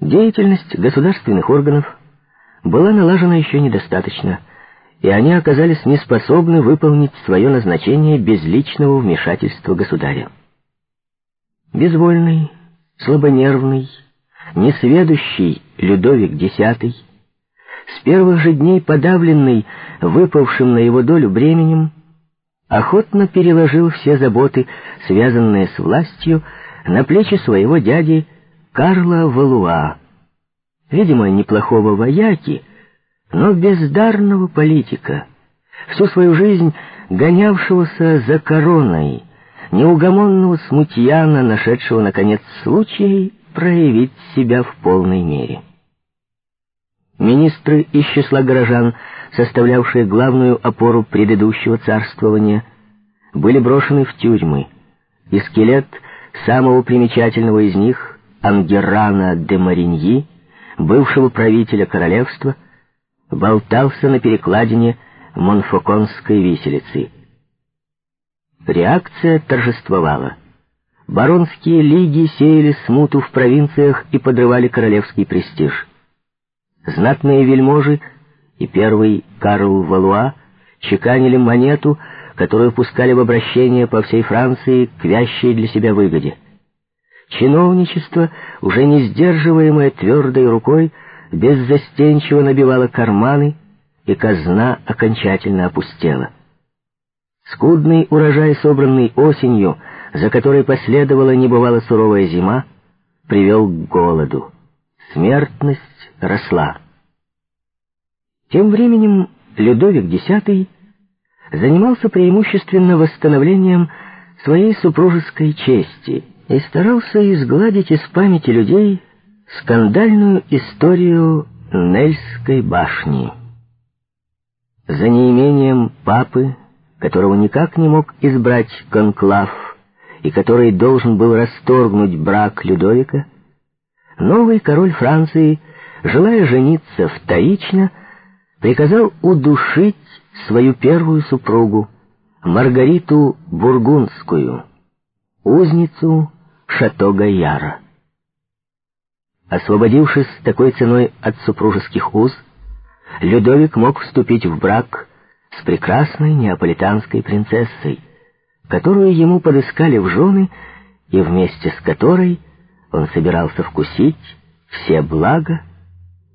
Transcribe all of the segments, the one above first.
Деятельность государственных органов была налажена еще недостаточно, и они оказались неспособны выполнить свое назначение без личного вмешательства государя. Безвольный, слабонервный, несведущий Людовик X, с первых же дней подавленный выпавшим на его долю бременем, охотно переложил все заботы, связанные с властью, на плечи своего дяди Карла Валуа, видимо, неплохого вояки, но бездарного политика, всю свою жизнь гонявшегося за короной, неугомонного смутьяна, нашедшего, наконец, случай проявить себя в полной мере. Министры из числа горожан, составлявшие главную опору предыдущего царствования, были брошены в тюрьмы, и скелет самого примечательного из них, Ангерана де Мариньи, бывшего правителя королевства, болтался на перекладине Монфоконской виселицы. Реакция торжествовала. Баронские лиги сеяли смуту в провинциях и подрывали королевский престиж. Знатные вельможи и первый Карл Валуа чеканили монету, которую пускали в обращение по всей Франции к вящей для себя выгоде. Чиновничество, уже не сдерживаемое твердой рукой, беззастенчиво набивало карманы, и казна окончательно опустела. Скудный урожай, собранный осенью, за которой последовала небывало суровая зима, привел к голоду. Смертность росла. Тем временем Людовик X занимался преимущественно восстановлением своей супружеской чести и старался изгладить из памяти людей скандальную историю Нельской башни. За неимением папы, которого никак не мог избрать конклав, и который должен был расторгнуть брак Людовика, новый король Франции, желая жениться вторично, приказал удушить свою первую супругу, Маргариту Бургундскую, узницу Шато Гаяра. Освободившись такой ценой от супружеских уз, Людовик мог вступить в брак с прекрасной неаполитанской принцессой, которую ему подыскали в жены и вместе с которой он собирался вкусить все блага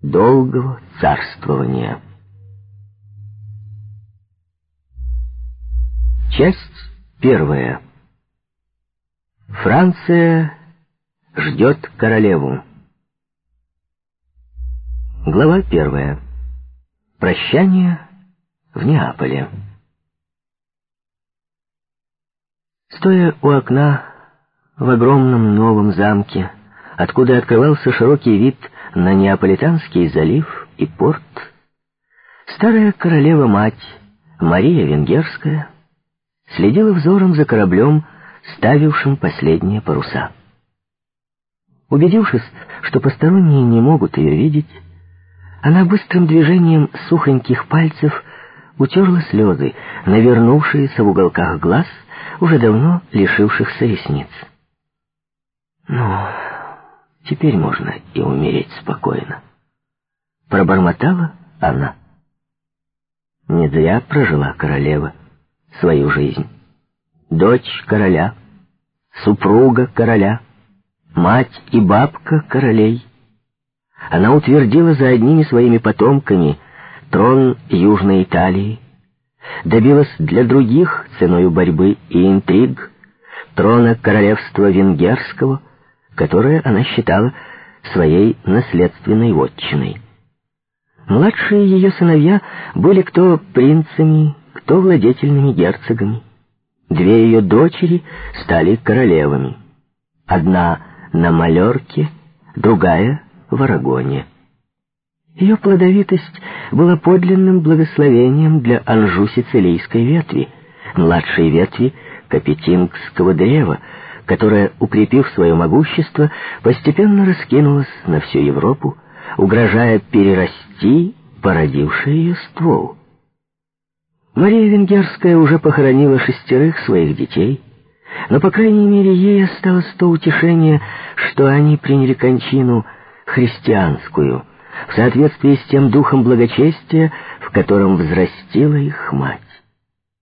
долгого царствования. Часть первая. Франция ждет королеву. Глава первая. Прощание в Неаполе. Стоя у окна в огромном новом замке, откуда открывался широкий вид на Неаполитанский залив и порт, старая королева-мать Мария Венгерская следила взором за кораблем, ставившим последние паруса. Убедившись, что посторонние не могут ее видеть, она быстрым движением сухоньких пальцев утерла слезы, навернувшиеся в уголках глаз, уже давно лишившихся ресниц. «Ну, теперь можно и умереть спокойно», — пробормотала она. Не зря прожила королева свою жизнь. Дочь короля, супруга короля, мать и бабка королей. Она утвердила за одними своими потомками трон Южной Италии, добилась для других ценою борьбы и интриг трона королевства венгерского, которое она считала своей наследственной вотчиной. Младшие ее сыновья были кто принцами, кто владетельными герцогами. Две ее дочери стали королевами. Одна на Малерке, другая в Арагоне. Ее плодовитость была подлинным благословением для Анжу-Сицилийской ветви, младшей ветви Капетингского древа, которая, укрепив свое могущество, постепенно раскинулась на всю Европу, угрожая перерасти породивший ее ствол. Мария Венгерская уже похоронила шестерых своих детей, но, по крайней мере, ей осталось то утешение, что они приняли кончину христианскую, в соответствии с тем духом благочестия, в котором взрастила их мать.